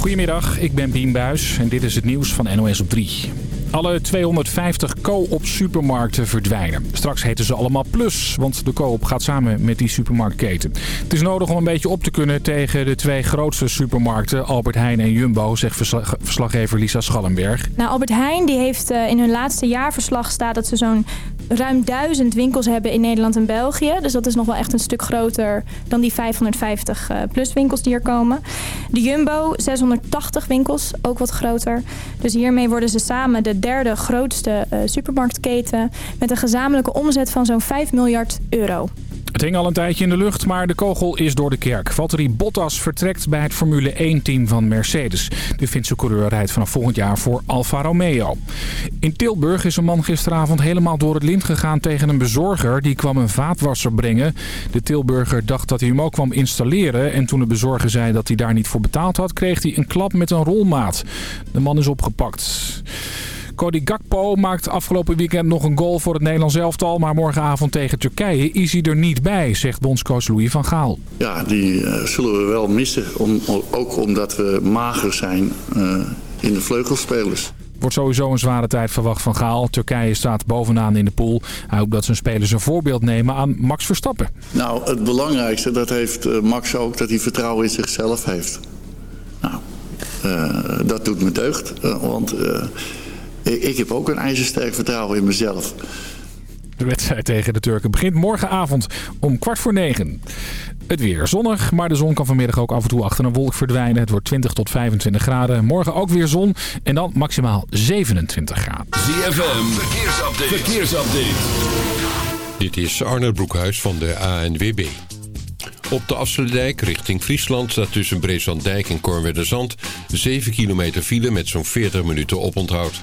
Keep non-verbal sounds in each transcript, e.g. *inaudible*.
Goedemiddag, ik ben Bien Buis en dit is het nieuws van NOS op 3. Alle 250 co-op supermarkten verdwijnen. Straks heten ze allemaal Plus, want de co-op gaat samen met die supermarktketen. Het is nodig om een beetje op te kunnen tegen de twee grootste supermarkten, Albert Heijn en Jumbo, zegt verslaggever Lisa Schallenberg. Nou, Albert Heijn die heeft eh, in hun laatste jaarverslag staat dat ze zo'n ruim duizend winkels hebben in Nederland en België. Dus dat is nog wel echt een stuk groter dan die 550 uh, plus winkels die er komen. De Jumbo, 680 winkels, ook wat groter. Dus hiermee worden ze samen de derde grootste uh, supermarktketen... met een gezamenlijke omzet van zo'n 5 miljard euro. Het hing al een tijdje in de lucht, maar de kogel is door de kerk. Valtteri Bottas vertrekt bij het Formule 1-team van Mercedes. De Finse coureur rijdt vanaf volgend jaar voor Alfa Romeo. In Tilburg is een man gisteravond helemaal door het lint gegaan tegen een bezorger. Die kwam een vaatwasser brengen. De Tilburger dacht dat hij hem ook kwam installeren. En toen de bezorger zei dat hij daar niet voor betaald had, kreeg hij een klap met een rolmaat. De man is opgepakt. Cody Gakpo maakt afgelopen weekend nog een goal voor het Nederlands elftal. Maar morgenavond tegen Turkije is hij er niet bij, zegt bondscoach Louis van Gaal. Ja, die uh, zullen we wel missen. Om, ook omdat we mager zijn uh, in de vleugelspelers. Wordt sowieso een zware tijd verwacht van Gaal. Turkije staat bovenaan in de pool. Hij hoopt dat zijn spelers een voorbeeld nemen aan Max Verstappen. Nou, het belangrijkste, dat heeft uh, Max ook, dat hij vertrouwen in zichzelf heeft. Nou, dat doet me deugd. want ik heb ook een ijzersterk vertrouwen in mezelf. De wedstrijd tegen de Turken begint morgenavond om kwart voor negen. Het weer zonnig, maar de zon kan vanmiddag ook af en toe achter een wolk verdwijnen. Het wordt 20 tot 25 graden. Morgen ook weer zon en dan maximaal 27 graden. ZFM, verkeersupdate. verkeersupdate. Dit is Arne Broekhuis van de ANWB. Op de Afsluitdijk richting Friesland staat tussen Breeslanddijk en Kornwerderzand 7 kilometer file met zo'n 40 minuten oponthoud.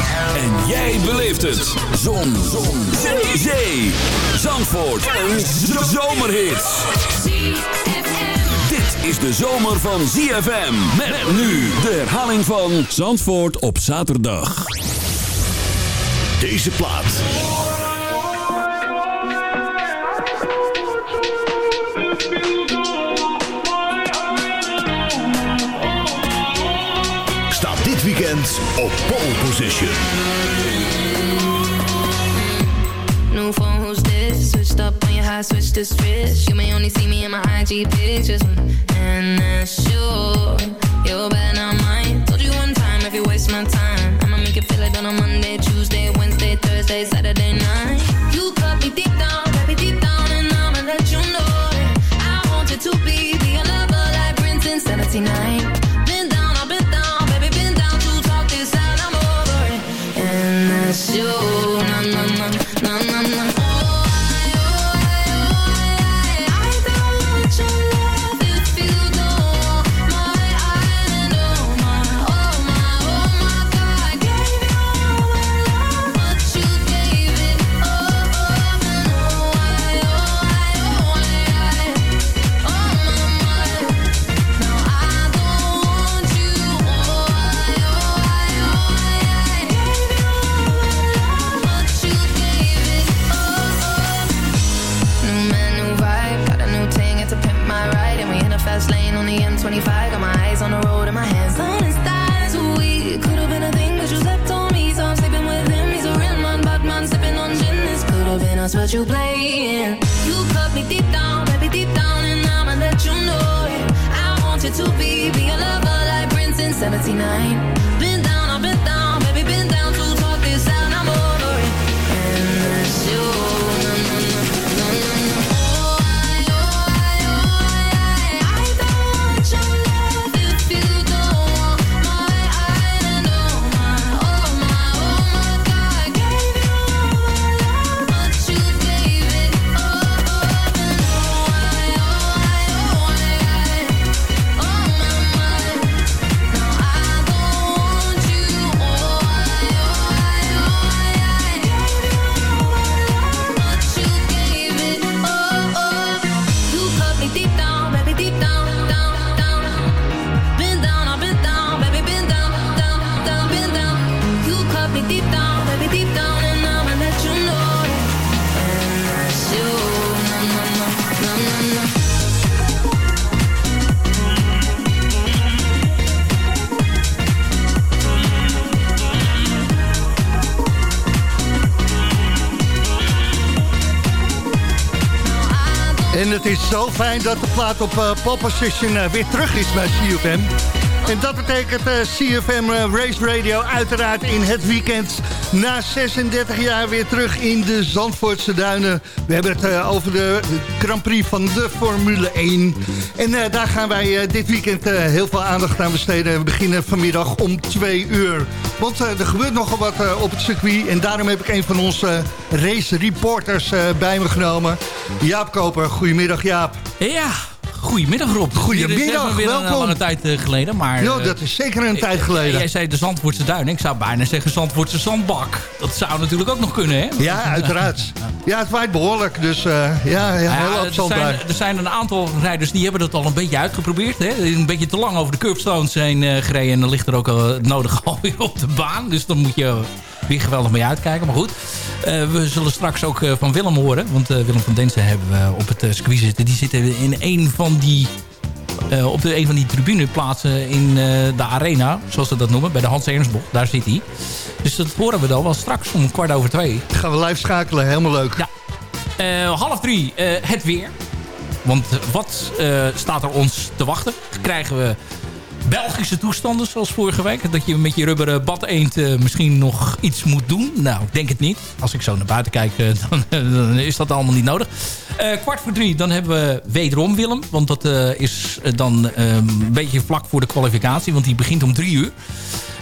En jij beleeft het. Zon. Zon. Zee. Zee. Zandvoort. Een zomerhit is de zomer van ZFM. Met nu de herhaling van Zandvoort op zaterdag. Deze plaat. Op pole position. New phone, who's this? Switched up on your high, switch to switch. You may only see me in my IG pictures. and that's sure You're better not mine Told you one time if you waste my time I'ma make it feel like on a Monday, Tuesday, Wednesday, Thursday, Saturday night You cut me deep down, baby deep down And I'ma let you know I want you to be, be a lover like Prince in 79 het is zo fijn dat de plaat op uh, pole position uh, weer terug is bij CFM. En dat betekent uh, CFM Race Radio uiteraard in het weekend... na 36 jaar weer terug in de Zandvoortse Duinen. We hebben het over de, Grand Prix van de Formule 1. En daar gaan wij dit weekend heel veel aandacht aan besteden. We beginnen vanmiddag om 2 uur. Want er gebeurt nogal wat op het circuit. En daarom heb ik een van onze race reporters bij me genomen. Jaap Koper, goedemiddag Jaap. Ja, Goedemiddag Rob. Goedemiddag, weer welkom. een lange tijd uh, geleden. Maar, ja, dat is zeker een uh, tijd geleden. Jij zei de Zandvoortse duin. Ik zou bijna zeggen Zandvoortse zandbak. Dat zou natuurlijk ook nog kunnen, hè? Ja, uiteraard. Ja, het waait behoorlijk. Dus uh, ja, ja, heel ja, er, zijn, er zijn een aantal rijders die hebben dat al een beetje uitgeprobeerd. Hè? Een beetje te lang over de curbstones heen gereden. En dan ligt er ook al het nodige *laughs* alweer op de baan. Dus dan moet je weer geweldig mee uitkijken. Maar goed, uh, we zullen straks ook uh, van Willem horen. Want uh, Willem van Densen hebben we op het circuit zitten. Die zitten in een van die... op de, een van die tribuneplaatsen in de arena, zoals ze dat noemen, bij de Hans Ernstbocht. Daar zit hij. Dus dat horen we dan wel straks om kwart over twee. Gaan we live schakelen, helemaal leuk. Ja. half drie, het weer. Want wat staat er ons te wachten? Krijgen we Belgische toestanden zoals vorige week. Dat je met je rubberen bad eend uh, misschien nog iets moet doen. Nou, ik denk het niet. Als ik zo naar buiten kijk, *laughs* uh, dan, is dat allemaal niet nodig. Uh, kwart voor drie, dan hebben we wederom Willem. Want dat is dan een beetje vlak voor de kwalificatie. Want die begint om drie uur.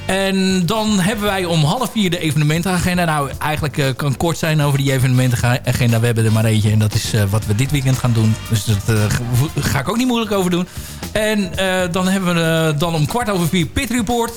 En dan hebben wij om half vier de evenementenagenda. Nou, eigenlijk uh, kan kort zijn over die evenementenagenda. We hebben er maar eentje en dat is uh, wat we dit weekend gaan doen. Dus daar uh, ga ik ook niet moeilijk over doen. En dan hebben we dan om kwart over vier Pit Report.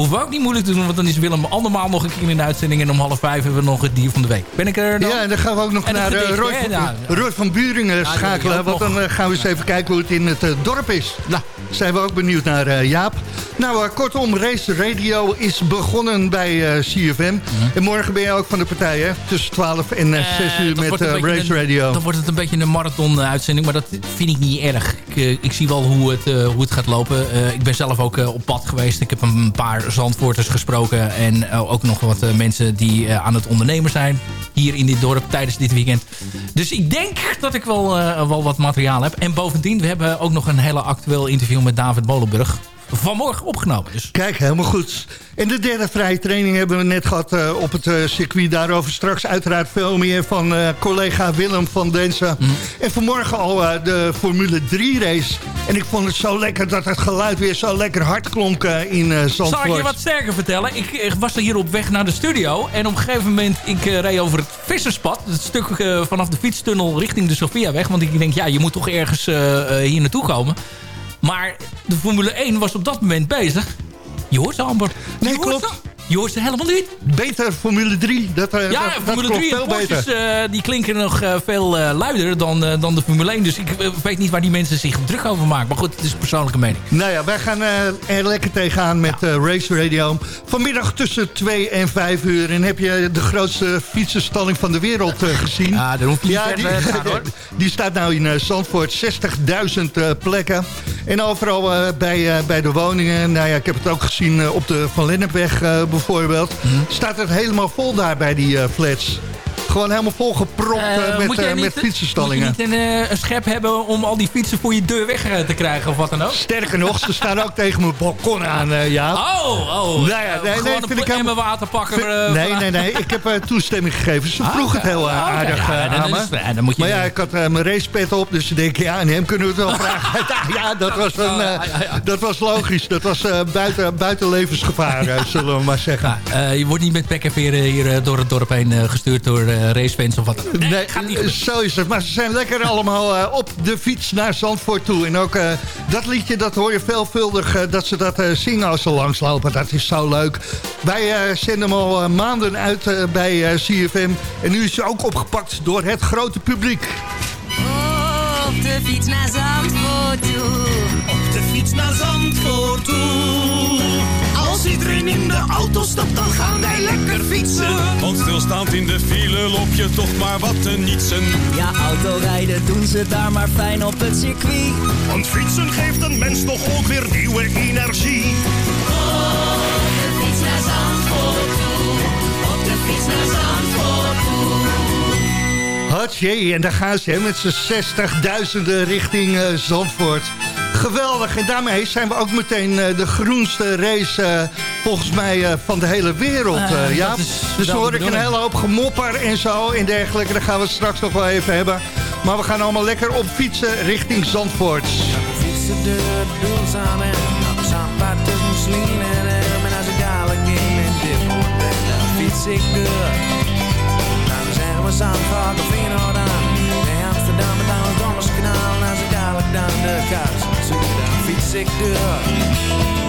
Hoeven we ook niet moeilijk te doen, want dan is Willem andermaal nog een keer in de uitzending. En om half vijf hebben we nog het dier van de week. Ben ik er dan? Ja, en dan gaan we ook nog en naar gedicht, Roy, van, ja, Roy van Buringen ja, schakelen. Want dan gaan we eens even kijken hoe het in het dorp is. Nou, zijn we ook benieuwd naar uh, Jaap. Nou, uh, kortom, Race Radio is begonnen bij uh, CFM. Mm -hmm. En morgen ben je ook van de partij, hè? Tussen 12 en 6 uur met Race Radio. Dan wordt het een beetje een marathon-uitzending, maar dat vind ik niet erg. Ik, ik zie wel hoe het, hoe het gaat lopen. ik ben zelf ook op pad geweest. Ik heb een paar Zandvoorters gesproken. En ook nog wat mensen die aan het ondernemen zijn. Hier in dit dorp tijdens dit weekend. Dus ik denk dat ik wel, wel wat materiaal heb. En bovendien, we hebben ook nog een hele actueel interview met David Molenburg vanmorgen opgenomen. Dus. Kijk, helemaal goed. En de derde vrije training hebben we net gehad uh, op het uh, circuit. Daarover straks uiteraard veel meer van uh, collega Willem van Densen. Mm. En vanmorgen al de Formule 3 race. En ik vond het zo lekker dat het geluid weer zo lekker hard klonk in Zandvoort. Zal ik je wat sterker vertellen? Ik, ik, was er hier op weg naar de studio. En op een gegeven moment, ik reed over het Visserspad. Het stuk vanaf de fietstunnel richting de Sofiaweg. Want ik denk, ja, je moet toch ergens hier naartoe komen. Maar de Formule 1 was op dat moment bezig. Je hoort ze, Amber. Nee, klopt. Ze? Je hoort ze helemaal niet. Beter Formule 3. Dat, uh, ja, dat, Formule dat 3 veel Porsches, uh, die klinken nog uh, veel luider dan, dan de Formule 1. Dus ik weet niet waar die mensen zich druk over maken. Maar goed, het is een persoonlijke mening. Nou ja, wij gaan er lekker tegenaan met ja. Race Radio. Vanmiddag tussen 2 en 5 uur. En heb je de grootste fietsenstalling van de wereld gezien? Ja, daar hoef je ja, die, gaan, hoor. *laughs* Die staat nou in Zandvoort. 60.000 plekken. En overal bij, bij de woningen. Nou ja, ik heb het ook gezien op de Van Lennepweg bijvoorbeeld. Mm staat het helemaal vol daar bij die uh, flats. Gewoon helemaal volgepropt uh, met, uh, met fietsenstallingen. Moet je niet een, een, schep hebben om al die fietsen voor je deur weg te krijgen of wat dan ook? Sterker nog, ze staan ook tegen mijn balkon aan, ja. Oh, oh. Nou ja, nee, nee, nee, vind ik helemaal water pakken. nee, nee, nee. Ik heb toestemming gegeven. Ze vroeg ah, het heel oh, aardig ja, aan me. Ja, dan moet je maar ja, ik had mijn racepet op, dus ze denken, ja, aan hem kunnen we het wel vragen. *laughs* ja, dat was, een, Oh, dat was logisch. Dat was buiten, buiten levensgevaar, zullen we maar zeggen. je wordt niet met pek en veren hier door het dorp heen gestuurd door racefans of wat Nee, nee zo is het. Maar ze zijn lekker allemaal uh, op de fiets naar Zandvoort toe. En ook uh, dat liedje, dat hoor je veelvuldig uh, dat ze dat zingen als ze langslopen. Dat is zo leuk. Wij zenden hem al maanden uit bij CFM. En nu is ze ook opgepakt door het grote publiek. Op de fiets naar Zandvoort toe. Op de fiets naar Zandvoort toe iedereen in de auto stapt, dan gaan wij lekker fietsen. Want stilstaand in de file loop je toch maar wat te nietsen. Ja, autorijden doen ze daar maar fijn op het circuit. Want fietsen geeft een mens toch ook weer nieuwe energie. Op de fiets naar Zandvoort toe, op de fiets naar Zandvoort toe. En daar gaan ze met z'n zestigduizenden richting eh, Zandvoort. Geweldig. En daarmee zijn we ook meteen eh, de groenste race eh, volgens mij eh, van de hele wereld. Ja. Dus dan hoor ik een hele hoop gemopper en zo en dergelijke. Daar gaan we straks nog wel even hebben. Maar we gaan allemaal lekker op fietsen richting Zandvoort. Ik deur. Nou, dan zijn we samen nou de ik deur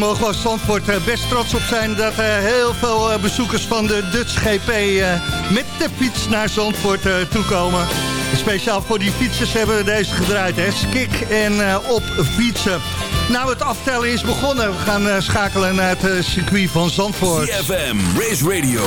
mogen we Zandvoort eh, best trots op zijn... dat eh, heel veel eh, bezoekers van de Dutch GP met de fiets naar Zandvoort toekomen. Speciaal voor die fietsers hebben we deze gedraaid. Hè? Skik en op fietsen. Nou, het aftellen is begonnen. We gaan schakelen naar het circuit van Zandvoort. CFM, Race Radio,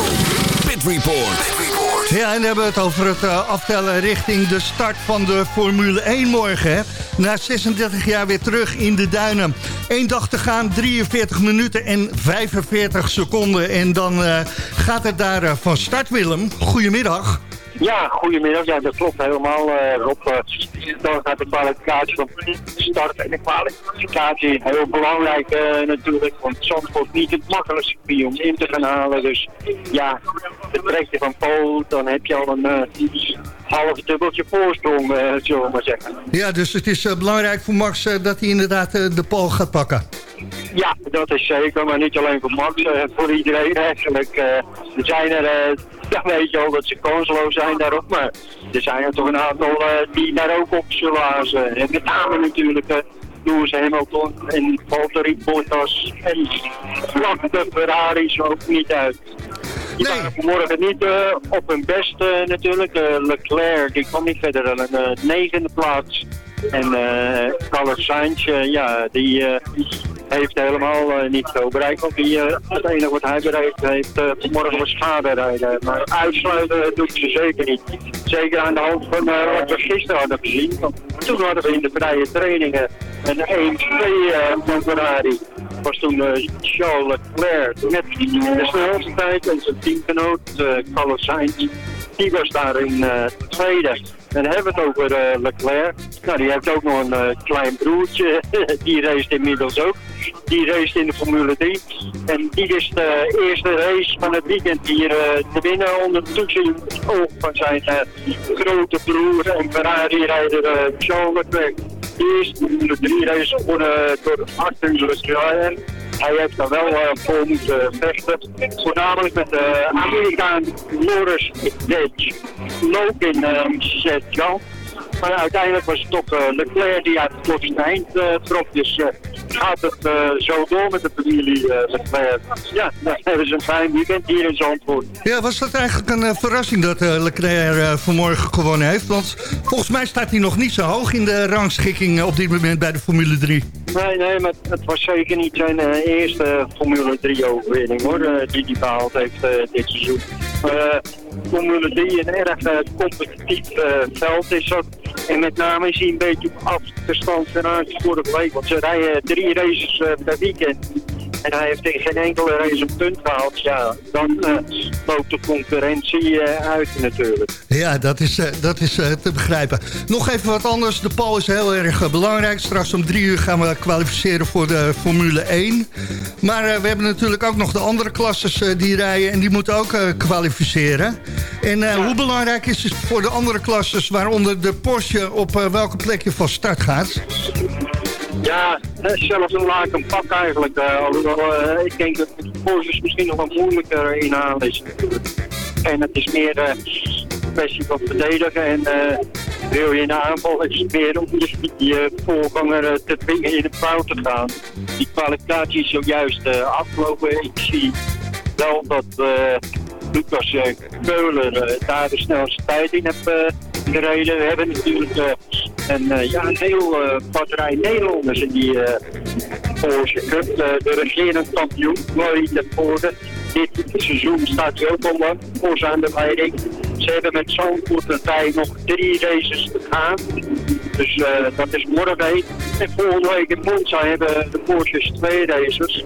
Pit Report. Ja, en dan hebben we het over het eh, aftellen richting de start van de Formule 1 morgen. Hè? Na 36 jaar weer terug in de duinen. Eén dag te gaan, 43 minuten en 45 seconden. En dan eh, gaat het daar eh, van start, Willem. Goedemiddag. Ja, goedemiddag. Ja, dat klopt helemaal, uh, Rob. Uh, dan gaat de kwalificatie van start en de kwalificatie heel belangrijk uh, natuurlijk. Want Zandvoort niet het makkelijkste circuit om in te gaan halen. Dus ja, het trek je van Pool, dan heb je al een half dubbeltje voorsprong, zullen we maar zeggen. Ja, dus het is belangrijk voor Max dat hij inderdaad de Pool gaat pakken. Ja, dat is zeker, maar niet alleen voor Max, voor iedereen eigenlijk. er zijn er ja, weet je wel dat ze kansloos zijn daarop. Maar er zijn er toch een aantal uh, die daar ook op zullen hazen. En met name natuurlijk Lewis Hamilton en Valtteri Bottas. En vlak de Ferraris ook niet uit. Die nee. waren vanmorgen niet uh, op hun best natuurlijk. Leclerc die kwam niet verder dan een negende plaats. En uh, Carlos Sainz, ja, die heeft helemaal niet zo bereikt. Want die, het enige wat hij bereikt heeft vanmorgen was schade rijden. Maar uitsluiten doet ze zeker niet. Zeker aan de hand van wat we gisteren hadden gezien. Want toen hadden we in de vrije trainingen een 1-2 van Ferrari. was toen Charles Leclerc met de snelste tijd en zijn teamgenoot Carlos Sainz. Die was daar in tweede. Dan hebben we het over uh, Leclerc. Nou, die heeft ook nog een uh, klein broertje. *laughs* die race inmiddels ook. Die race in de Formule 3. En die is de eerste race van het weekend hier uh, te winnen onder oog van zijn grote broer en Ferrari-rijder Charles Leclerc. Die is de drie races gewonnen door Arthur Leclerc. Hij heeft dan wel uh, voor moeten vechten. Voornamelijk met de Amerikaan Loris Dedge. Uh, Jean. Maar uiteindelijk was het toch uh, Leclerc die uit het klokste eind trok. Dus gaat het zo door met de familie Leclerc. Ja, dan hebben ze een fijn weekend hier in Zandvoort. Ja, was dat eigenlijk een verrassing dat Leclerc vanmorgen gewonnen heeft? Want volgens mij staat hij nog niet zo hoog in de rangschikking op dit moment bij de Formule 3. Nee, nee, maar het was zeker niet zijn eerste Formule 3 overwinning hoor, die hij behaald heeft dit seizoen. Formule 3 een erg competitief veld is dat. En met name is hij een beetje op afstand ten voor de week. Want ze rijden drie races uh, per weekend. En hij heeft in geen enkele race een punt gehaald. Ja, dan uh, loopt de concurrentie uh, uit natuurlijk. Ja, dat is, dat is te begrijpen. Nog even wat anders. De Pal is heel erg belangrijk. Straks om drie uur gaan we kwalificeren voor de Formule 1. Maar we hebben natuurlijk ook nog de andere klasses die rijden. En die moeten ook kwalificeren. En hoe belangrijk is het voor de andere klasses... waaronder de Porsche op welke plek je van start gaat? Ja, zelfs een laag een pak eigenlijk. Uh, alhoewel, uh, ik denk dat de Porsche misschien nog wat moeilijker inhalen is. En het is meer uh, een kwestie van verdedigen. En wil je in de aanval is het meer om die, die voorganger te dwingen in de fout te gaan. Die kwalificatie is zojuist afgelopen. Ik zie wel dat Lucas Keuler daar de snelste tijd in heeft gereden. We hebben natuurlijk uh, een, uh, ja, een heel uh, batterij Nederlanders in die Porsche Cup. de regerend kampioen, Marie ten Voorde. Dit seizoen staat hij ook al voor zijn de leiding. Ze hebben met Zandvoort en tijd nog drie races te gaan. Dus dat is morgen. En volgende week in Monza hebben de Porsches twee races.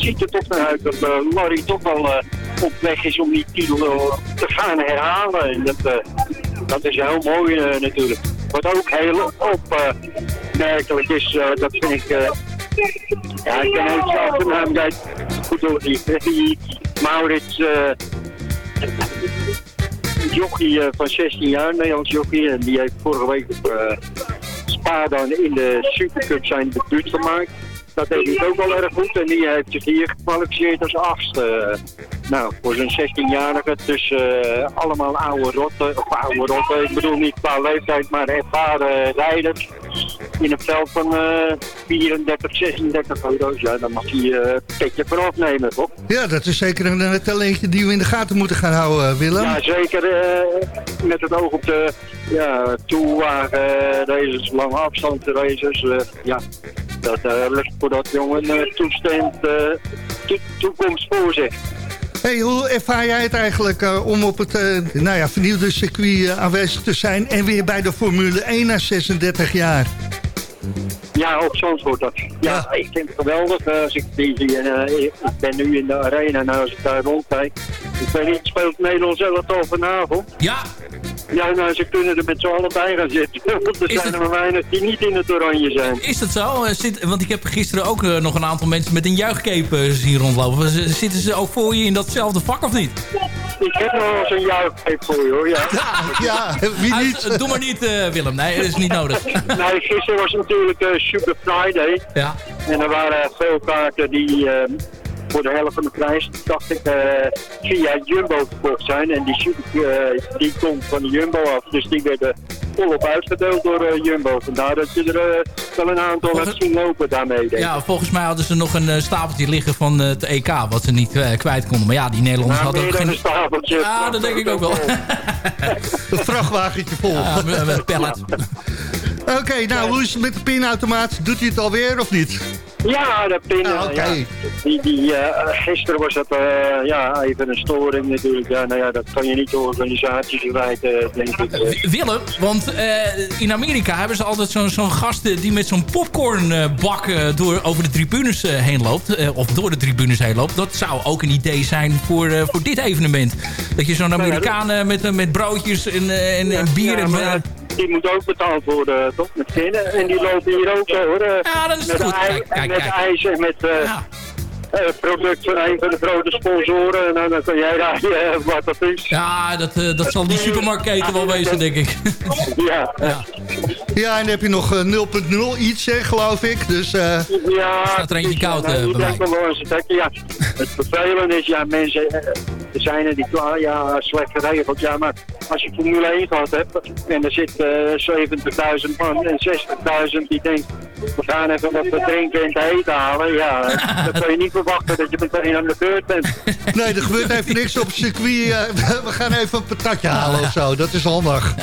Het ziet er toch naar uit dat uh, Larry toch wel uh, op weg is om die titel te gaan herhalen. En dat, dat is heel mooi uh, natuurlijk. Wat ook heel opmerkelijk is, uh, dat vind ik... Uh, ja, ik ben even de achternaam kwijt. Goed door die, Maurits... jochie van 16 jaar, Nederlands jochie. En die heeft vorige week op Spa dan in de Supercup zijn debuut gemaakt. Dat deed hij ook wel erg goed. En die heeft zich hier gekwalificeerd als achtste. Nou, voor zo'n 16-jarige, dus uh, allemaal oude rotten, of oude rotten, ik bedoel niet qua leeftijd, maar ervaren rijders in een veld van uh, 34, 36 auto's. Ja, dan mag hij uh, een petje voor afnemen, toch? Ja, dat is zeker een, een talentje die we in de gaten moeten gaan houden, Willem. Ja, zeker met het oog op de ja, toewagen races, lange afstand races. ja, dat ligt voor dat jongen toestand to toekomst voor zich. Hey, hoe ervaar jij het eigenlijk uh, om op het uh, nou ja, vernieuwde circuit uh, aanwezig te zijn... en weer bij de Formule 1 na 36 jaar? Ja, op Zandvoort. dat. Ja, ik vind het geweldig eh, als ik die zie. En, eh, ik ben nu in de arena en als ik daar rondkijk. Ik weet niet, speelt Nederland zelf al vanavond? Ja. Ja, nou, ze kunnen er met z'n allen bij gaan zitten. *laughs* Want er zijn er maar weinig die niet in het oranje zijn. Is dat zo? Eh, Zit, want ik heb gisteren ook eh, nog een aantal mensen met een juichcape eh, zien rondlopen. Z- Zitten ze ook voor je in datzelfde vak of niet? Ik heb nog wel eens een juichcape voor je hoor, ja. *laughs* Ja, wie niet? Uit- doe maar niet, eh, Willem. Nee, dat is niet nodig. *laughs* Nee, gisteren was natuurlijk eh, Super Friday. Ja. En er waren veel kaarten die eh, voor de helft van de prijs, dacht ik, eh, via Jumbo verkocht zijn. En die, eh, die komt van de Jumbo af. Dus die werden volop uitgedeeld door eh, Jumbo. Vandaar dat je er wel een aantal hebt zien lopen daarmee. Denk ik. Ja, volgens mij hadden ze nog een stapeltje liggen van het EK, wat ze niet eh, kwijt konden. Maar ja, die Nederlanders hadden ook geen... een stapeltje. Ja, dat denk ik ook wel. *laughs* Een vrachtwagentje vol. Ja, met- met pallet. Oké, nou, hoe is het met de pinautomaat? Doet hij het alweer of niet? Ja, de pinnen. Ah, oké. ja. Die, die, eh, gisteren was dat eh, ja, even een storing natuurlijk. Ja, nou ja, dat kan je niet de organisatie verwijten, denk ik. Willem, want eh, in Amerika hebben ze altijd zo'n zo'n gast eh, die met zo'n popcornbak eh, door over de tribunes eh, heen loopt. eh, of door de tribunes heen loopt. Dat zou ook een idee zijn voor, eh, voor dit evenement. Dat je zo'n Amerikaan eh, met, eh, met broodjes en, eh, en, en bier en... eh, die moet ook betaald worden, toch? Met kinderen. En die lopen hier ook zo, hoor. eh, Ja, dat is met goed. ij- Kijk, kijk, met ijs en met eh Ja. Eh, product van een van de grote sponsoren. En dan, dan kan jij raden eh, wat dat is. Ja, dat, eh, dat zal die supermarktketen wel wezen, denk ik. *laughs* Ja, Ja. Ja, en dan heb je nog eh, 0.0 iets, hè, geloof ik. Dus eh, ja. Staat er eentje koud, ja, bij mij. denken eens dat- Ja, het vervelende is, ja, mensen, er zijn er die klaar, ja, slecht geregeld. Ja, maar als je Formule 1 gehad hebt en er zit eh 70.000 man en 60.000 die denkt, we gaan even wat te drinken en te eten halen. Ja, *laughs* dan kan je niet verwachten dat je meteen aan de beurt bent. *laughs* nee, er gebeurt even niks op het circuit. eh, *laughs* we gaan even een patatje halen of zo. Dat is handig.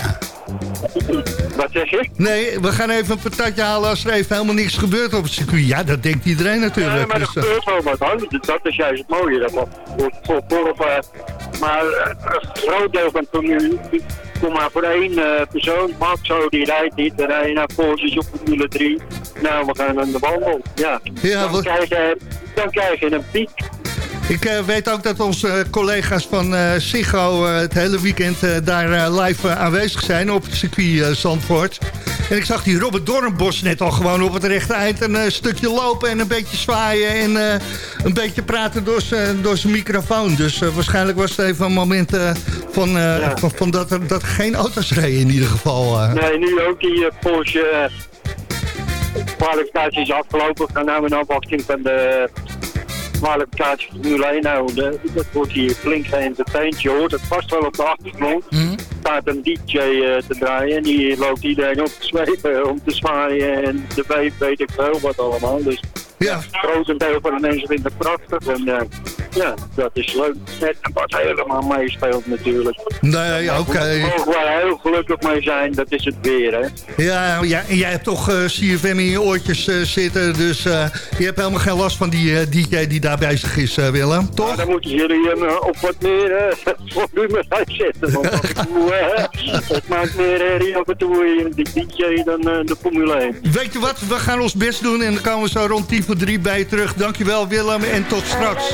Wat zeg je? Nee, we gaan even een patatje halen als er even helemaal niks gebeurt op het circuit. Ja, dat denkt iedereen Ja, natuurlijk. maar er Dus, eh, gebeurt wel wat. Dat is juist het mooie. Dat voor volop. Maar eh, een groot deel van het Formule kom maar voor één persoon. Max zo, die rijdt niet. En hij naar Porsche op Formule 3. Nou, we gaan aan de wandel. Ja, Ja, dan, wat- krijg je, dan krijg je een piek. Ik eh, weet ook dat onze eh, collega's van eh Sigo eh, het hele weekend eh, daar eh, live eh, aanwezig zijn op het circuit eh, Zandvoort. En ik zag die Robert Dornbos net al gewoon op het rechte eind een eh, stukje lopen en een beetje zwaaien en eh, een beetje praten door zijn door zijn microfoon. Dus eh, waarschijnlijk was het even een moment eh, van, eh, Ja. van, van dat, er, dat geen auto's reden in ieder geval. eh. Nee, nu ook die eh, Porsche eh, kwalificatie is afgelopen. We gaan nou in afwachting van de kwalificatie van Formule 1. Nou, de, dat wordt hier flink geëntertained. Je hoort het vast wel op de achtergrond. Mhm. Er staat een DJ eh, te draaien en die loopt iedereen op te zwepen, *laughs* om te zwaaien en de weet, weet ik veel wat allemaal. Dus Ja, het grotendeel van de mensen vindt het prachtig en eh, ja, dat is leuk. Net wat helemaal meespeelt natuurlijk. nee, ja, oké. Daar mogen wij heel gelukkig mee zijn, dat is het weer hè. Ja, ja, en jij hebt toch eh, CFM in je oortjes eh, zitten, dus eh, je hebt helemaal geen last van die eh, DJ die daar bezig is, eh, Willem, toch? Maar dan moeten jullie hem eh, op wat meer *laughs* volume uitzetten. Want af en toe, eh, het maakt meer herrie af en toe eh, die DJ dan eh, de Formule 1. Weet je wat, we gaan ons best doen en dan komen we zo rond 10 voor 3 bij je terug. Dankjewel Willem en tot straks.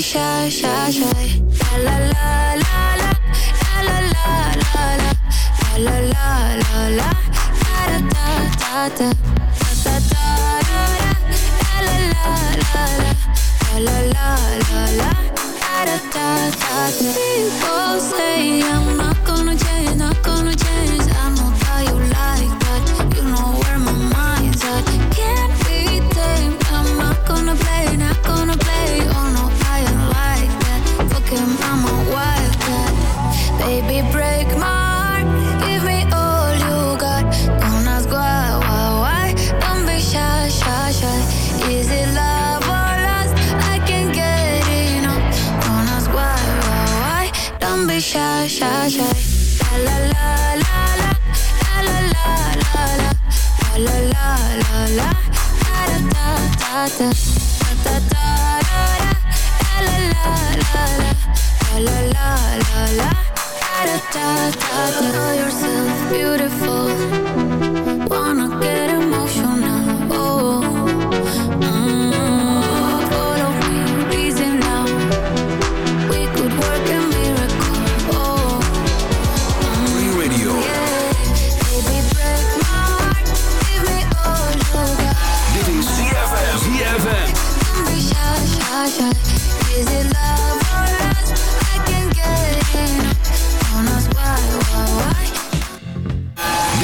shy, shy, shy. La la la la, la la la la, la la la la, la da da da, la da da da, la la la la, la la la la, la la, da da da da. People say I'm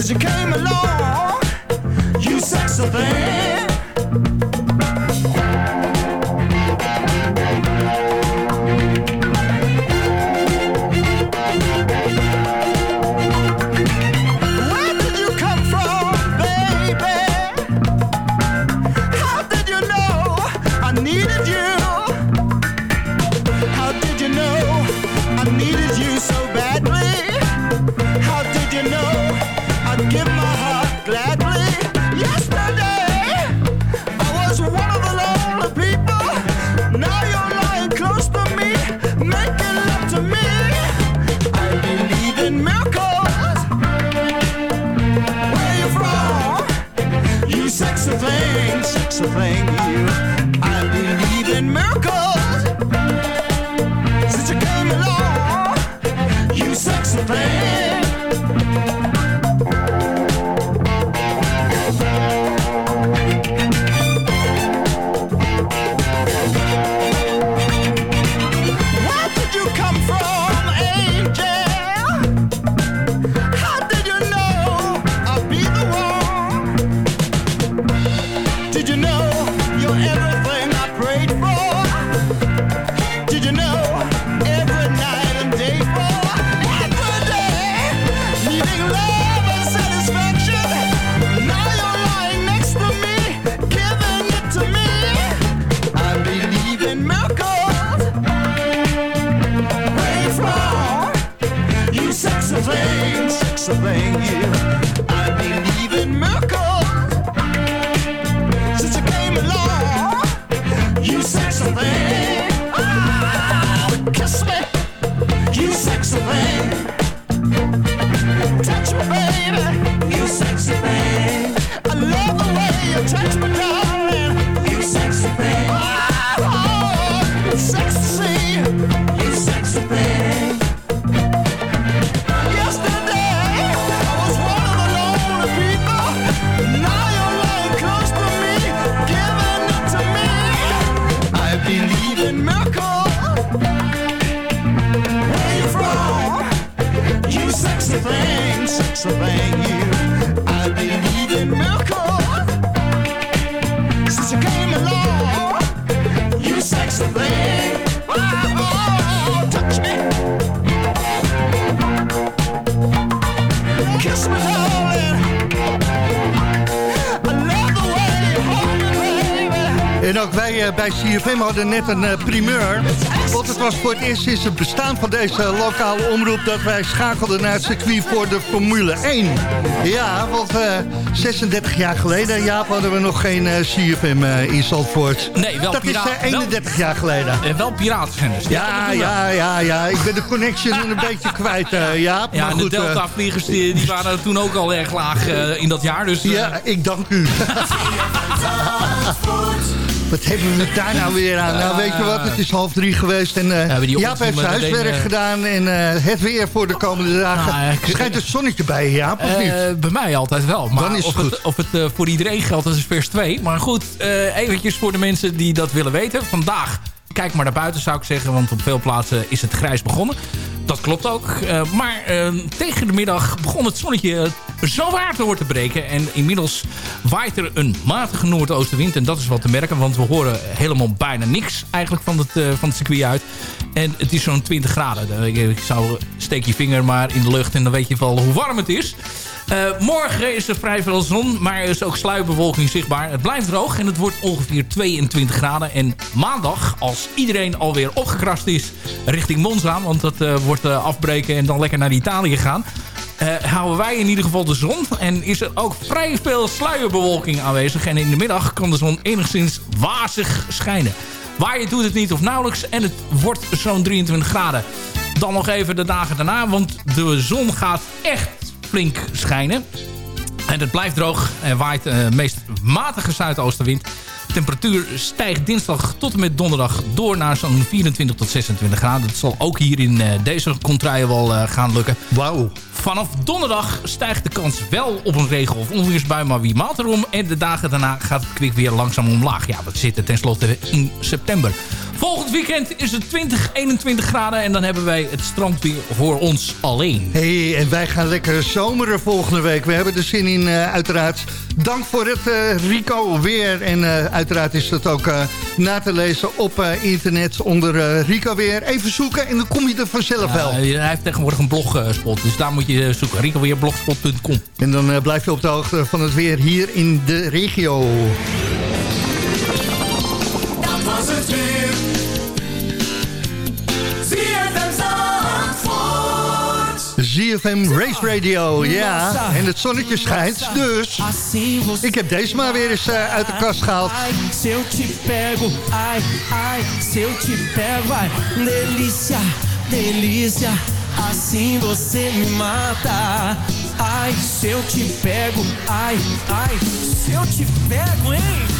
Since you came along, you sexy thing. we hadden net een eh, primeur. Want het was voor het eerst sinds het bestaan van deze eh, lokale omroep... dat wij schakelden naar het circuit voor de Formule 1. Ja, want eh, 36 jaar geleden, Jaap, hadden we nog geen uh, CFM in Zandvoort. Nee, wel Dat is 31 jaar geleden. En wel piraatvinders. Ja, ja, ja, ja. Ik ben de connection een *laughs* beetje kwijt, Jaap. Ja, maar goed, de Delta-vliegers die, die, waren toen ook al erg laag in dat jaar. Dus, ja, ik dank u. *laughs* *laughs* Wat hebben we daar nou weer aan? Nou, weet je wat, het is half drie geweest en uh, Jaap heeft zijn huiswerk eh, gedaan. En eh, het weer voor de komende dagen. Nou, Schijnt het zonnetje bij Jaap, of niet? Bij mij altijd wel. Maar Dan is het of, goed. het, of het voor iedereen geldt, dat is vers 2. Maar goed, eventjes voor de mensen die dat willen weten. Vandaag, kijk maar naar buiten zou ik zeggen. Want op veel plaatsen is het grijs begonnen. Dat klopt ook. Eh, maar eh, tegen de middag begon het zonnetje zo waar door te breken. En inmiddels waait er een matige noordoostenwind. En dat is wat te merken. Want we horen helemaal bijna niks eigenlijk van het, eh, van het circuit uit. En het is zo'n 20 graden. Ik zou steek je vinger maar in de lucht en dan weet je wel hoe warm het is. Eh, morgen is er vrij veel zon, maar er is ook sluierbewolking zichtbaar. Het blijft droog en het wordt ongeveer 22 graden. En maandag, als iedereen alweer opgekrast is richting Monza... want dat eh, wordt eh, afbreken en dan lekker naar Italië gaan... houden wij in ieder geval de zon. En is er ook vrij veel sluierbewolking aanwezig. En in de middag kan de zon enigszins wazig schijnen. Waar je doet het niet of nauwelijks. En het wordt zo'n 23 graden. Dan nog even de dagen daarna. Want de zon gaat echt flink schijnen. En het blijft droog. Er waait eh meest matige zuidoostenwind. De temperatuur stijgt dinsdag tot en met donderdag door naar zo'n 24 tot 26 graden. Dat zal ook hier in eh, deze contraien wel eh, gaan lukken. Wauw. Vanaf donderdag stijgt de kans wel op een regen- of onweersbui, maar wie maalt erom? En de dagen daarna gaat het kwik weer langzaam omlaag. Ja, we zitten tenslotte in september. Volgend weekend is het 20, 21 graden en dan hebben wij het strand weer voor ons alleen. Hey, en wij gaan lekker zomeren volgende week. We hebben er zin in, eh, uiteraard. Dank voor het eh, Rico weer. En eh, uiteraard is dat ook eh, na te lezen op eh, internet onder eh, Rico weer. Even zoeken en dan kom je er vanzelf wel. Uh, hij heeft tegenwoordig een blogspot, dus daar moet je zoeken. ricoweerblogspot.com En dan blijf je op de hoogte van het weer hier in de regio. Dat was het weer. ZFM Race Radio, ja. En het zonnetje schijnt, dus ik heb deze maar weer eens eh, uit de kast gehaald. Delícia, delícia, assim você me mata. Ai, se eu te pego, ai, ai, se eu te pego, hein?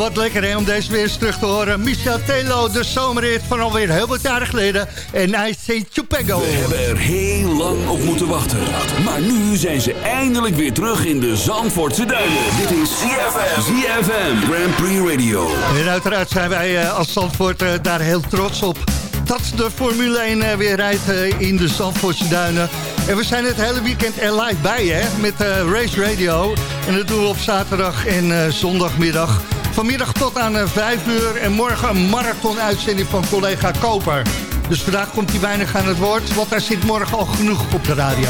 Wat lekker hè, om deze weer eens terug te horen. Michel Telo, de zomerrit van alweer heel wat jaren geleden. En I say. We hebben er heel lang op moeten wachten. Maar nu zijn ze eindelijk weer terug in de Zandvoortse Duinen. Dit is ZFM. ZFM Grand Prix Radio. En uiteraard zijn wij eh, als Zandvoort eh, daar heel trots op. Dat de Formule 1 eh, weer rijdt in de Zandvoortse Duinen. En we zijn het hele weekend er live bij hè, met Race Radio. En dat doen we op zaterdag en zondagmiddag. Vanmiddag tot aan eh, 5 uur. En morgen een marathon-uitzending van collega Koper. Dus vandaag komt hij weinig aan het woord. Want daar zit morgen al genoeg op de radio.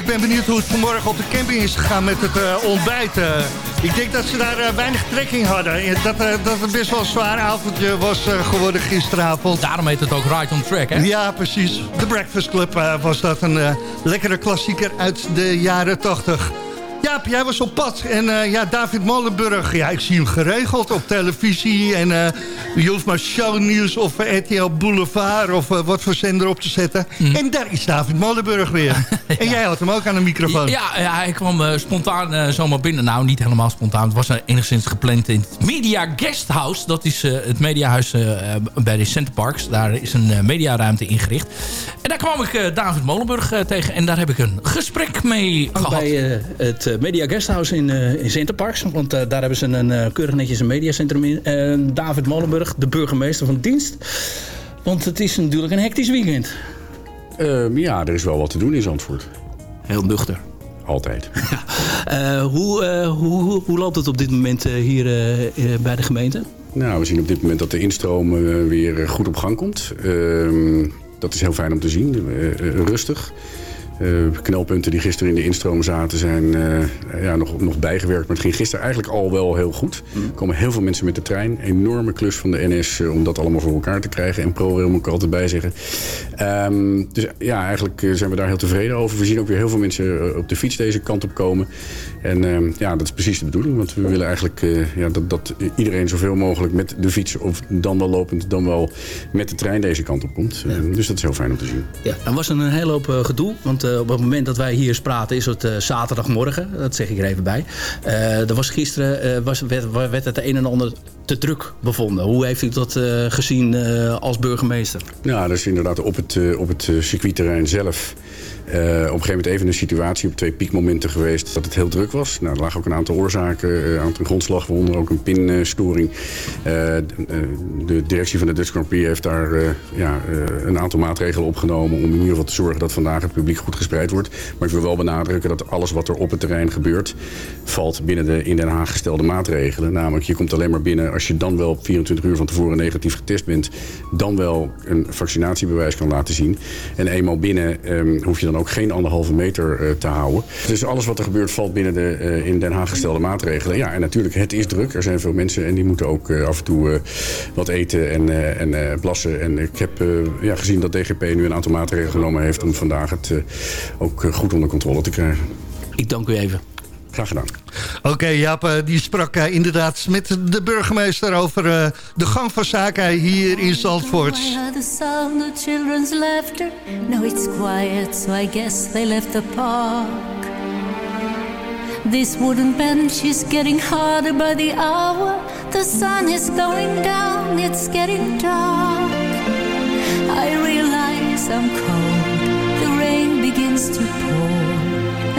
Ik ben benieuwd hoe het vanmorgen op de camping is gegaan met het eh, ontbijt. eh. ik denk dat ze daar eh, weinig trekking hadden. Dat, dat het best wel een zwaar avondje was geworden gisteravond. Daarom heet het ook Right on Track, hè? Ja, precies. De Breakfast Club was dat een lekkere klassieker uit de jaren 80. Jaap, jij was op pad. En ja, David Molenburg, ja, ik zie hem geregeld op televisie. En je hoeft maar shownieuws of eh, RTL Boulevard of eh, wat voor zender op te zetten. En daar is David Molenburg weer. *laughs* En jij had hem ook aan de microfoon. Ja, ja hij kwam eh, spontaan eh, zomaar binnen. Nou, niet helemaal spontaan. Het was eh, enigszins gepland in het Media Guesthouse. Dat is eh, het mediahuis eh, eh, bij de Center Parks. Daar is een eh, mediaruimte ingericht. En daar kwam ik eh, David Molenburg eh, tegen. En daar heb ik een gesprek mee Ook gehad. bij eh, het Media Guesthouse in, in Centerparks. Want daar hebben ze een keurig netjes een mediacentrum in. David Molenburg, de burgemeester van dienst. Want het is natuurlijk een hectisch weekend. Ehm, ja, er is wel wat te doen in Zandvoort. Heel nuchter. Altijd. *laughs* Uh, hoe, uh, hoe, hoe, loopt het op dit moment uh, hier bij de gemeente? Nou, we zien op dit moment dat de instroom weer goed op gang komt. Ehm, dat is heel fijn om te zien. rustig. Uh, knelpunten die gisteren in de instroom zaten zijn uh, ja, nog, nog bijgewerkt. Maar het ging gisteren eigenlijk al wel heel goed. Mm. Er komen heel veel mensen met de trein. Enorme klus van de NS uh, om dat allemaal voor elkaar te krijgen. En ProRail moet ik altijd bij zeggen. Um, dus ja, eigenlijk zijn we daar heel tevreden over. We zien ook weer heel veel mensen op de fiets deze kant op komen. En uh, ja, dat is precies de bedoeling. Want we willen eigenlijk uh, ja, dat, dat iedereen zoveel mogelijk met de fiets... of dan wel lopend, dan wel met de trein deze kant op komt. Ja. Uh, dus dat is heel fijn om te zien. Ja, en was er een hele hoop uh, gedoe. Want op het moment dat wij hier praten is het zaterdagmorgen. Dat zeg ik er even bij. er was gisteren was, werd, werd het een en ander te druk bevonden. Hoe heeft u dat gezien als burgemeester? Ja, dat is inderdaad op het, op het circuitterrein zelf... Op een gegeven moment even een situatie op twee piekmomenten geweest dat het heel druk was. Nou, er lagen ook een aantal oorzaken, uh, aantal grondslag, waaronder ook een pinstoring. De directie van de Dutch Grand heeft daar ja, een aantal maatregelen opgenomen om in ieder geval te zorgen dat vandaag het publiek goed gespreid wordt. Maar ik wil wel benadrukken dat alles wat er op het terrein gebeurt, valt binnen de in Den Haag gestelde maatregelen. Namelijk, je komt alleen maar binnen als je dan wel 24 uur van tevoren negatief getest bent, dan wel een vaccinatiebewijs kan laten zien. En eenmaal binnen um, hoef je dan ook geen anderhalve meter uh, te houden. Dus alles wat er gebeurt valt binnen de uh, in Den Haag gestelde maatregelen. Ja, en natuurlijk, het is druk. Er zijn veel mensen en die moeten ook uh, af en toe wat eten en, en plassen. En ik heb ja, gezien dat DGP nu een aantal maatregelen genomen heeft... om vandaag het ook goed onder controle te krijgen. Ik dank u even. Graag gedaan. Oké, okay, Jaap, die sprak uh, inderdaad met de burgemeester over uh, de gang van zaken hier in Zandvoort. the sound of children's laughter. Now it's quiet, so I guess they left the park. This wooden bench is getting harder by the hour. The sun is going down, it's getting dark. I realize I'm cold, the rain begins to pour.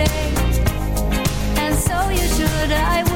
and so you should. I will.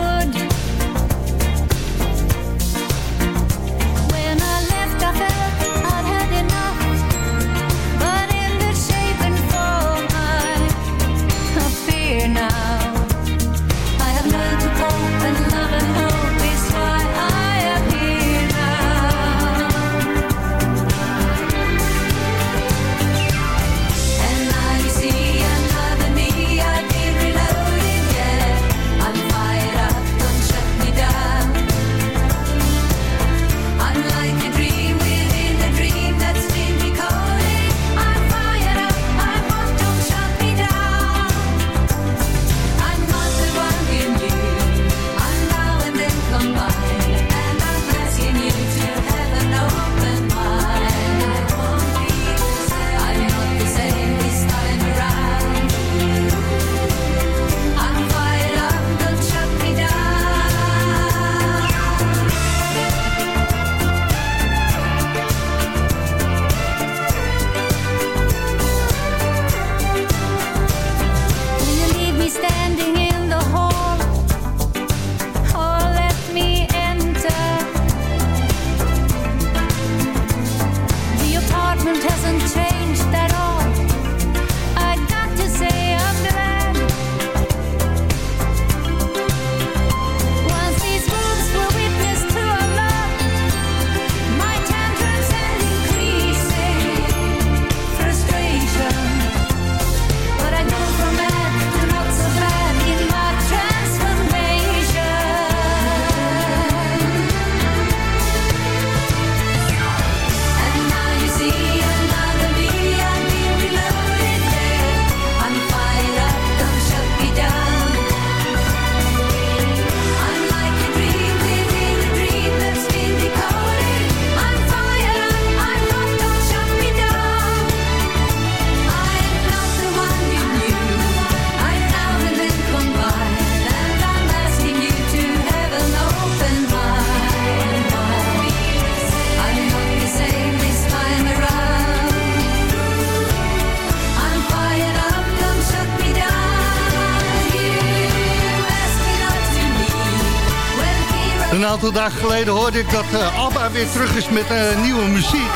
Aantal dagen geleden hoorde ik dat eh, ABBA weer terug is met eh, nieuwe muziek.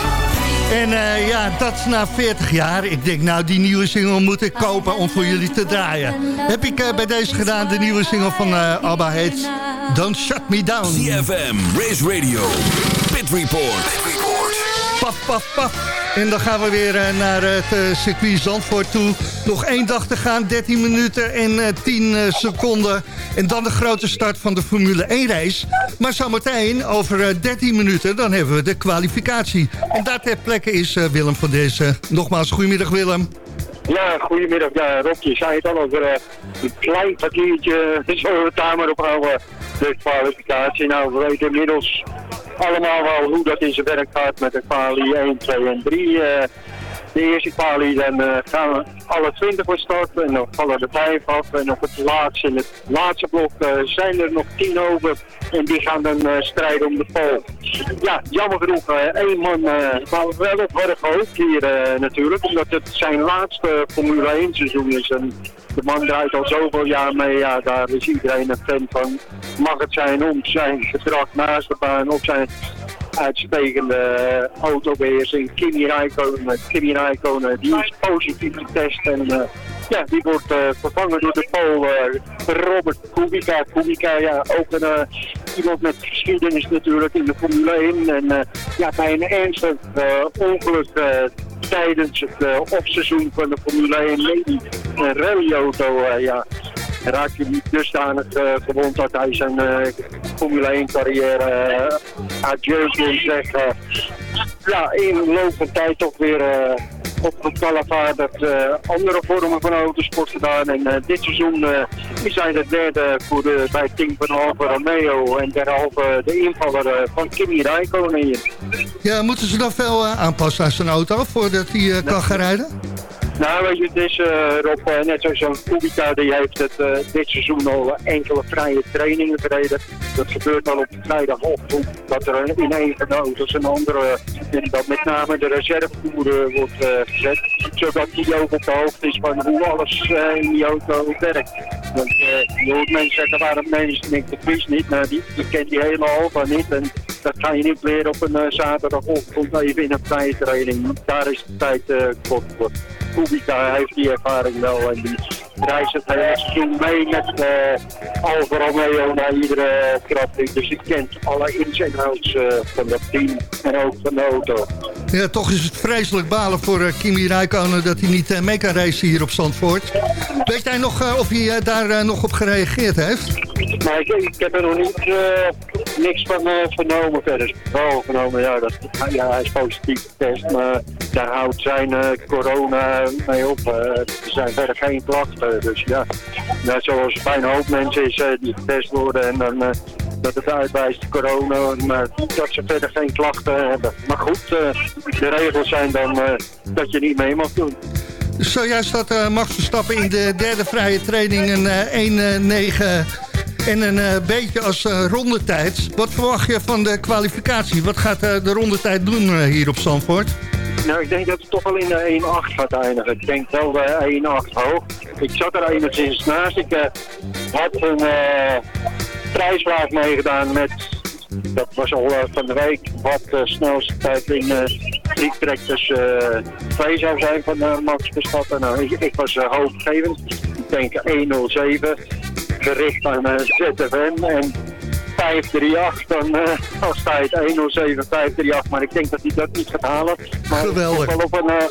En eh, ja, dat na 40 jaar. Ik denk, nou, die nieuwe single moet ik kopen om voor jullie te draaien. Heb ik bij deze gedaan. De nieuwe single van ABBA heet Don't Shut Me Down. CFM, Race Radio, Pit Report. Paf, paf, paf. En dan gaan we weer eh, naar het eh, circuit Zandvoort toe. Nog één dag te gaan, 13 minuten en eh, 10 eh, seconden. En dan de grote start van de Formule 1 race. Maar zometeen, over eh, 13 minuten, dan hebben we de kwalificatie. En daar ter plekke is Willem van deze. Nogmaals, goedemiddag Willem. Ja, goedemiddag. Ja, Rob, je zei het al over eh, een klein kwartiertje. *laughs* Zullen we daar maar op houden, de kwalificatie. Nou, we weten inmiddels allemaal wel hoe dat in zijn werk gaat met de kwalie 1, 2 en 3. De eerste kwalie, dan eh, gaan we alle 20 van starten en dan vallen er 5 af. En op het laatste, het laatste blok eh, zijn er nog 10 over en die gaan dan eh, strijden om de pol. Ja, jammer genoeg, één man, maar wel op werk gehoopt hier natuurlijk, omdat het zijn laatste Formule 1 seizoen is. En de man draait al zoveel jaar mee, ja, daar is iedereen een fan van. Mag het zijn om zijn gedrag naast de baan, op zijn uitstekende autobeheersing. Kimi Räikkönen, Kimi Räikkönen, die is positief getest en eh, ja, die wordt eh, vervangen door de Pool eh, Robert Kubica. Kubica, ja, ook een, iemand met geschiedenis natuurlijk in de Formule 1. En ja, bij een ernstig ongeluk tijdens het offseizoen van de Formule 1 Lady rallyauto, ja, raakt hij niet dusdanig eh, gewond dat hij zijn eh, Formule 1 carrière adieu wil zeggen. Ja, in loop van tijd toch weer op gecalafaderd uh, andere vormen van autosport gedaan. En dit seizoen uh, is hij de derde de, bij team van Alfa Romeo en derhalve de invaller van Kimi Räikkönen hier. Ja, moeten ze dan veel eh, aanpassen aan zijn auto voordat hij eh, kan gaan rijden? Nou, weet je, het is uh, Rob, uh, net zoals zo'n Kubica, die heeft het uh, dit seizoen al enkele vrije trainingen gereden. Dat gebeurt al op vrijdagochtend, dat er in van de auto's een andere, dat met name de reservevoer wordt gezet. Zodat hij ook op de hoogte is van hoe alles in die auto werkt. Want je hoort mensen zeggen, waarom mensen denkt de Vries niet? Nou, die, die kent die hele Alfa niet. En dat ga je niet leren op een zaterdagochtend even in een vrije training. Daar is de tijd kort voor. Kubica heeft die ervaring wel en die reist het seizoen mee met uh, Alfa Romeo naar iedere krachting. Dus ik kent alle ins en outs uh, van dat team en ook van de auto. Ja, toch is het vreselijk balen voor uh, Kimi Räikkönen dat hij niet mee kan racen hier op Zandvoort. Weet jij nog of hij daar nog op gereageerd heeft? Nee, ik, ik, heb er nog niet niks van vernomen verder. Wel vernomen, ja, dat, ja, hij is positief getest, maar daar houdt zijn corona mee op. er zijn verder geen klachten. Dus ja, ja zoals bij een hoop mensen is die getest worden en dan dat het uitwijst corona, maar dat ze verder geen klachten hebben. Maar goed, de regels zijn dan dat je niet mee mag doen. Zojuist had uh, Max Verstappen in de derde vrije training een uh, 1-9 en een beetje als rondetijd. Wat verwacht je van de kwalificatie? Wat gaat de rondetijd doen hier op Zandvoort? Nou, ik denk dat het toch wel in de 1-8 gaat eindigen. Ik denk wel de 1-8 hoog. Ik zat er enigszins naast. Ik had een prijsvraag meegedaan met... Dat was al van de week wat de snelste tijd in drie tractors 2 zou zijn van Max Verstappen. Nou, ik, was hoopgevend. Ik denk 1-0-7 gericht aan uh, ZFM en 538, dan uh, als tijd 107 538, maar ik denk dat hij dat niet gaat halen. Maar Geweldig. wel op een uh,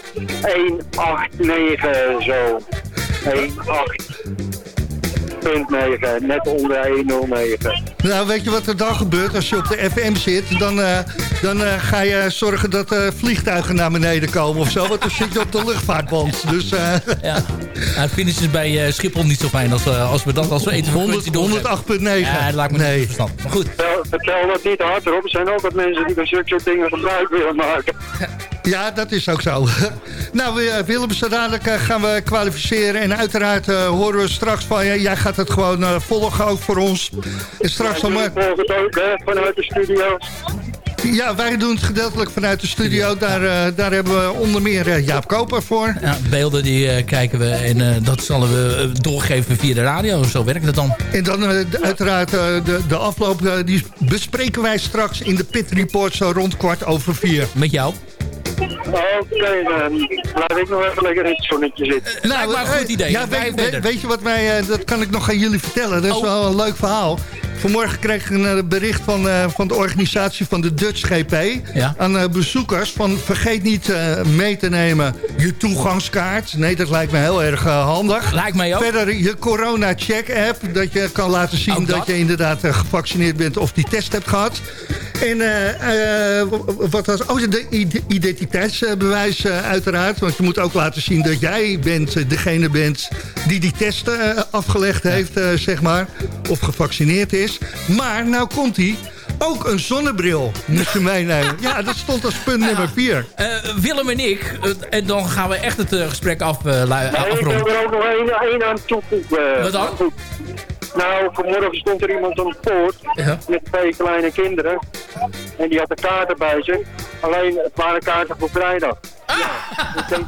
189 zo. 1,8.9, net onder 109. Nou, weet je wat er dan gebeurt als je op de FM zit? Dan, uh, dan uh, ga je zorgen dat uh, vliegtuigen naar beneden komen of zo. Want dan zit je op de luchtvaartband. Dus, ja, ja, het finish is bij Schiphol niet zo fijn als, als we dat als we eten 108.9. Ja, dat lijkt me nee. niet verstand. Maar goed. Vertel, vertel dat niet hardop. Er zijn altijd mensen die van zulke soort dingen gebruik willen maken. Ja, dat is ook zo. *laughs* nou, Willem, zo dadelijk gaan we kwalificeren. En uiteraard horen we straks van je. Jij gaat het gewoon volgen ook voor ons. En straks ja, om... Het ook hè, vanuit de studio. Ja, wij doen het gedeeltelijk vanuit de studio. Daar, eh, daar hebben we onder meer eh, Jaap Koper voor. Ja, beelden die eh, kijken we en eh, dat zullen we eh, doorgeven via de radio. Zo werkt het dan. En dan eh, uiteraard eh, de, de afloop, eh, die bespreken wij straks in de Pit Report zo rond kwart over vier. Met jou? Oké, dan blijf ik nog even lekker in het zonnetje zitten. Lijkt me een goed eh, idee. Ja, weet, weet, verder. weet je wat mij, eh, dat kan ik nog aan jullie vertellen. Dat is Oh. wel een leuk verhaal. Vanmorgen kreeg ik een eh, bericht van, eh, van de organisatie van de Dutch GP... Ja. aan eh, bezoekers van vergeet niet eh, mee te nemen je toegangskaart. Nee, dat lijkt me heel erg eh, handig. Lijkt mij ook. Verder je corona-check-app, dat je kan laten zien dat. dat. je inderdaad eh, gevaccineerd bent of die test hebt gehad. En eh, eh, wat was... Oh, de ide- identiteitsbewijs eh, uiteraard. Want je moet ook laten zien dat jij bent, degene bent die die test eh, afgelegd heeft, eh, zeg maar. Of gevaccineerd is. Maar nou komt hij. Ook een zonnebril moet je meenemen. Ja, dat stond als punt nummer 4. Eh, Willem en ik, en dan gaan we echt het gesprek af, lu- Nee, ik wil afronden. er ook nog één, één aan toevoegen. Wat dan? Nou, vanmorgen stond er iemand aan de poort Ja. met twee kleine kinderen. En die had de kaarten bij zich. Alleen, het waren kaarten voor vrijdag. Ik denk,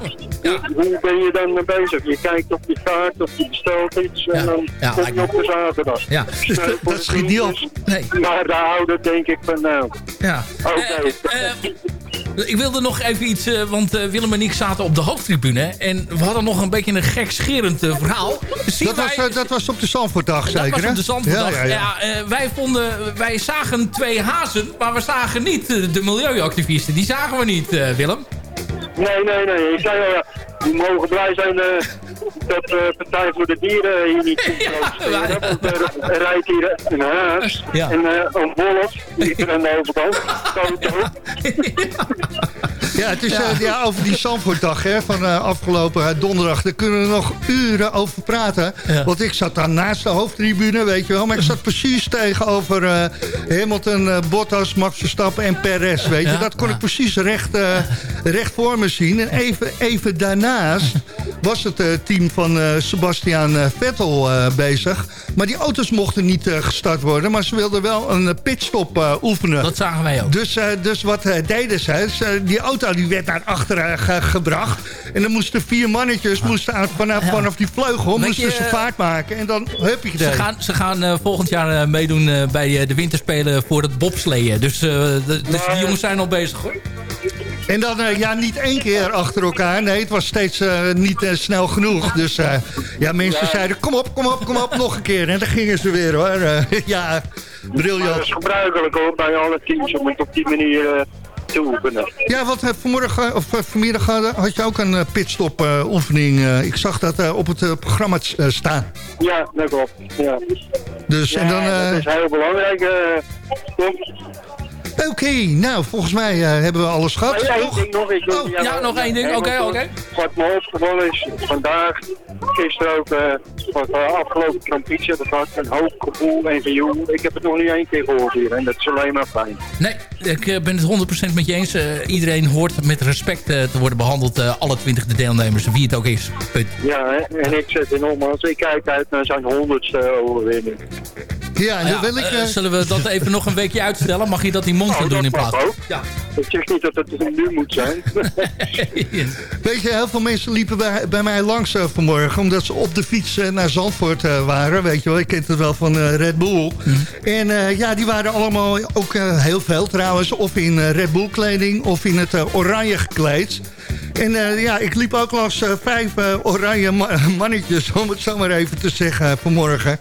Hoe ben je dan mee bezig? Je kijkt op je kaart of je bestelt iets en dan Ja, kom je op de zaterdag. Ja. Dus dat, dat schiet niet op. Nee. Maar de ouder denk ik van nou, Ja. oké. Eh, eh, ik wilde nog even iets, eh, want eh, Willem en ik zaten op de hoofdtribune. En we hadden nog een beetje een gekscherend eh, verhaal. Zien Dat was, wij- eh, dat was op de Zandvoortdag, dat was op de Zandvoortdag. Ja, Ja, ja, ja. eh, wij, vonden, wij zagen twee hazen, maar we zagen niet eh, de milieuactivisten. Die zagen we niet, eh, Willem. Nee, nee, nee. Ik zei al, ja, die mogen blij zijn eh, dat de Partij voor de Dieren hier niet *laughs* toekomst Want er, er rijdt hier een haas Ja. en eh, een wolf die aan de overkant. Ja, het is eh, ja, over die Zandvoortdag hè, van eh, afgelopen eh, donderdag. Daar kunnen we nog uren over praten. Ja. Want ik zat dan naast de hoofdtribune, weet je wel. Maar ik zat precies tegenover eh, Hamilton, eh, Bottas, Max Verstappen en Perez. Weet je, Ja. dat kon ik precies recht, eh, recht voor me zien. En even, even daarnaast was het eh, team van eh, Sebastian eh, Vettel bezig. Maar die auto's mochten niet gestart worden. Maar ze wilden wel een pitstop oefenen. Dat zagen wij ook. Dus, dus wat deden ze? Ze- die auto die werd naar achteren ge- gebracht. En dan moesten vier mannetjes moesten aan, vanaf, vanaf die vleugel Weet moesten je, ze vaart maken. En dan heb je Ze gedaan. gaan, ze gaan volgend jaar meedoen bij de winterspelen voor het bobsleeën. Dus, de- dus die jongens zijn al bezig hoor. En dan eh, ja, niet één keer achter elkaar. Nee, het was steeds eh, niet eh, snel genoeg. Dus ja, mensen zeiden kom op, kom op, kom op, nog een keer. En dan gingen ze weer hoor. *laughs* Ja, Maar dat briljant. is gebruikelijk hoor, bij alle teams om het op die manier te oefenen. Ja, want vanmorgen, of vanmiddag had je ook een pitstop oefening. ik zag dat op het programma staan. Ja, dat klopt. Ja. Dus, Ja, en dan, dat is heel belangrijk. Eh. Oké, nou, volgens mij eh, hebben we alles gehad. Ja, één ding nog. Ik wil- Oh, ja, nog één ding. Oké, oké. Wat me opgevallen is, vandaag, gisteren ook, eh wat we afgelopen Grand Prix hebben gehad, een hoop gevoel en. Ik heb het nog niet één keer gehoord hier en dat is alleen maar fijn. Nee, ik eh, ben het 100% met je eens. Eh, iedereen hoort met respect eh, te worden behandeld. eh, alle 20 deelnemers, wie het ook is. Punt. Ja, hè, en ik zet in nogmaals, ik kijk uit naar zijn honderdste overwinning. Ja, en dan Ja, wil ik... eh, eh, zullen we dat even nog een weekje uitstellen? Mag je dat die Oh, doen in plaats? ook. Ja. Ik zeg niet dat het nu moet zijn. *laughs* Weet je, heel veel mensen liepen bij, bij mij langs eh, vanmorgen... omdat ze op de fiets eh, naar Zandvoort eh, waren. Weet je wel, ik ken het wel van Red Bull. En eh, ja, die waren allemaal, ook eh, heel veel trouwens... of in Red Bull kleding of in het oranje gekleed. En eh, ja, ik liep ook langs vijf oranje ma- *laughs* mannetjes... om het zo maar even te zeggen vanmorgen.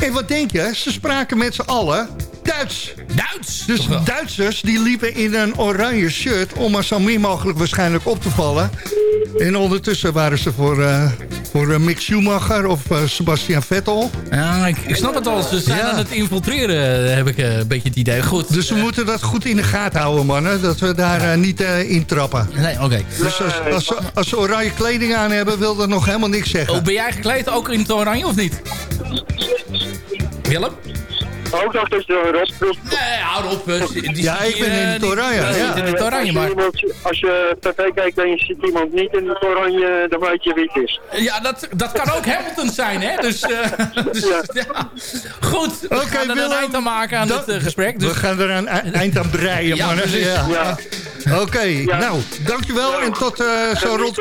En wat denk je? Ze spraken met z'n allen Duits. Duits? Dus? Duitsers die liepen in een oranje shirt... om maar zo min mogelijk waarschijnlijk op te vallen. En ondertussen waren ze voor, eh, voor eh, Mick Schumacher of eh, Sebastian Vettel. Ja, ik, ik snap het al. Ze zijn Ja. aan het infiltreren, heb ik een beetje het idee. Goed. Dus we moeten dat goed in de gaten houden, mannen. Dat we daar niet in trappen. Nee, oké. Dus als, als ze oranje kleding aan hebben, wil dat nog helemaal niks zeggen. Oh, ben jij gekleed ook in het oranje of niet? Willem? Ook nog dat je Rob vroeg. Nee, hou op. eh, die Ja, zit ik ben in eh, het die- oranje, die ja. zit in het oranje, maar... Als je, tv kijkt en je ziet iemand niet in het oranje, dan weet je wie het is. Ja, dat, dat kan ook Hamilton zijn, hè? Dus, eh, *laughs* dus ja. Goed, we Oké, gaan er Willem, een eind aan maken aan eh, gesprek. Dus We gaan er een e- eind aan breien, Ja, man. precies. Ja. Oké, nou, dankjewel. En tot eh, zo rond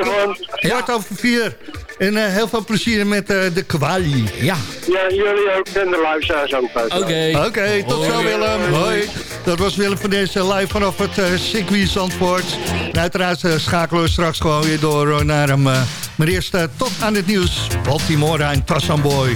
kwart over vier. En eh, heel veel plezier met eh, de kwalie. Ja. Ja, jullie ook en de luisteraars ook. uiteraard. Oké, tot zo. Willem. Hoi. Dat was Willem van deze live vanaf het uh, circuit Zandvoort. En uiteraard eh, schakelen we straks gewoon weer door naar hem. eh. maar eerst tot aan het nieuws. Baltimore en Tassamboy.